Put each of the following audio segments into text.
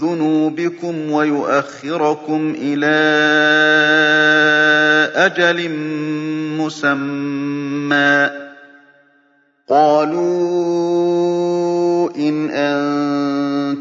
ذُنُوبِكُمْ وَيُؤَخِّرَكُمْ إِلَىٰ أَجَلٍ مُّسَمًّى ۚ قَالُوا إِنْ أَنتُمْ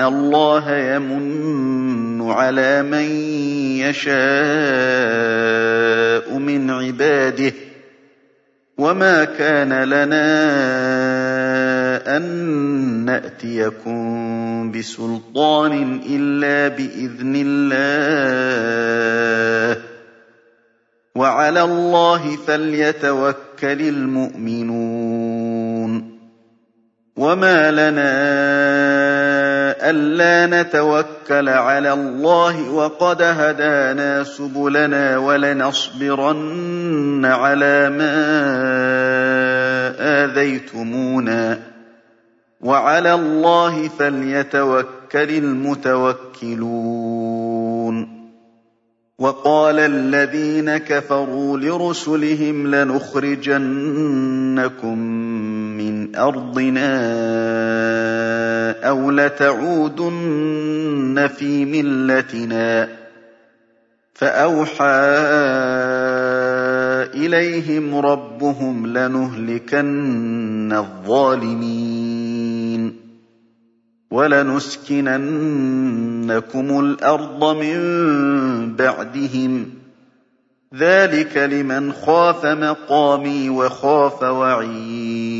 اللَّهَ يَمُنُّ عَلَىٰ مَن يَشَاءُ عِبَادِهِ ۖ وَمَا كَانَ لَنَا أَن نَّأْتِيَكُم بِسُلْطَانٍ إِلَّا بِإِذْنِ اللَّهِ ۚ وَعَلَى اللَّهِ فَلْيَتَوَكَّلِ الْمُؤْمِنُونَ وَمَا لَنَا أَلَّا نَتَوَكَّلَ عَلَى اللَّهِ وَقَدْ هَدَانَا سُبُلَنَا وَلَنَصْبِرَنَّ عَلَىٰ مَا آذَيْتُمُونَا ۚ. وَعَلَى اللَّهِ فَلْيَتَوَكَّلِ الْمُتَوَكِّلُونَ. وَقَالَ الَّذِينَ كَفَرُوا لِرُسُلِهِمْ لَنُخْرِجَنَّكُم مِّنْ أَرْضِنَا أَوْ لَتَعُودُنَّ فِي مِلَّتِنَا ۖ فَأَوْحَىٰ إِلَيْهِمْ رَبُّهُمْ لَنُهْلِكَنَّ الظَّالِمِينَ وَلَنُسْكِنَنَّكُمُ الْأَرْضَ مِن بَعْدِهِمْ ۚ ذَٰلِكَ لِمَنْ خَافَ مَقَامِي وَخَافَ وَعِيدِ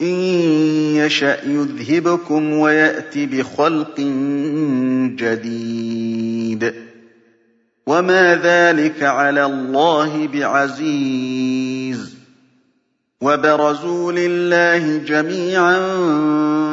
إِن يَشَأْ يُذْهِبْكُمْ وَيَأْتِ بِخَلْقٍ جَدِيدٍ ۚ وَمَا ذَٰلِكَ عَلَى اللَّهِ بِعَزِيزٍ وَبَرَزُوا لِلَّهِ جَمِيعًا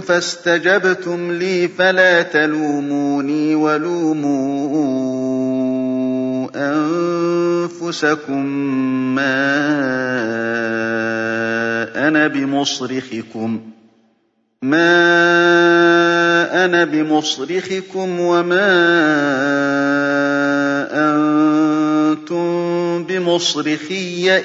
فَاسْتَجَبْتُمْ لِي فَلَا تَلُومُونِي وَلُومُوا أَنفُسَكُم ۖ مَّا أَنَا بِمُصْرِخِكُمْ. وَمَا أَنتُم بِمُصْرِخِيَّ ۖ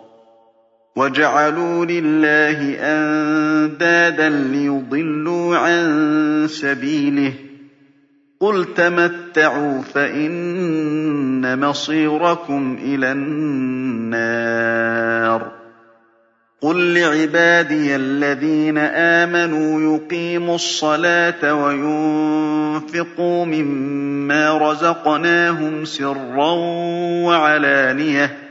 وَجَعَلُوا لِلَّهِ أَندَادًا لِّيُضِلُّوا عَن سَبِيلِهِ قُلْ تَمَتَّعُوا فَإِنَّ مَصِيرَكُمْ إِلَى النَّارِ قُل لِّعِبَادِيَ الَّذِينَ آمَنُوا يُقِيمُوا الصَّلَاةَ وَيُنفِقُوا مِمَّا رَزَقْنَاهُمْ سِرًّا وَعَلَانِيَةً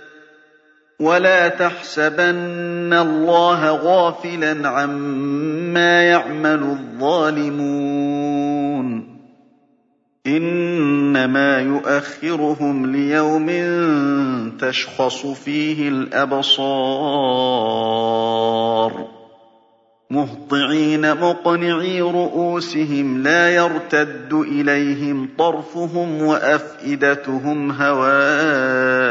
وَلَا تَحْسَبَنَّ اللَّهَ غَافِلًا عَمَّا يَعْمَلُ الظَّالِمُونَ ۚ إِنَّمَا يُؤَخِّرُهُمْ لِيَوْمٍ تَشْخَصُ فِيهِ الْأَبْصَارُ مُهْطِعِينَ مُقْنِعِي رُءُوسِهِمْ لَا يَرْتَدُّ إِلَيْهِمْ طَرْفُهُمْ وَأَفْئِدَتُهُمْ هَوَاءٌ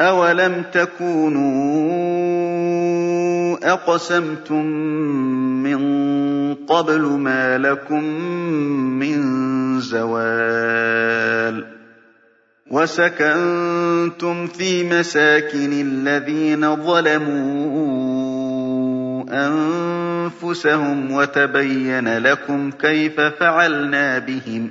أَوَلَمْ تَكُونُوا أَقْسَمْتُم مِّن قَبْلُ مَا لَكُم مِّن زَوَالٍ وَسَكَنتُمْ فِي مَسَاكِنِ الَّذِينَ ظَلَمُوا أَنفُسَهُمْ وَتَبَيَّنَ لَكُمْ كَيْفَ فَعَلْنَا بِهِمْ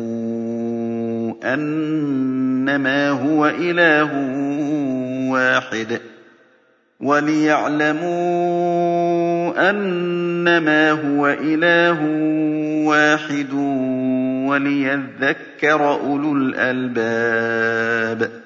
أَنَّمَا هُوَ إِلَٰهٌ وَاحِدٌ وَلِيَعْلَمُوا أَنَّمَا هُوَ إِلَٰهٌ وَاحِدٌ وَلِيَذَّكَّرَ أُولُو الْأَلْبَابِ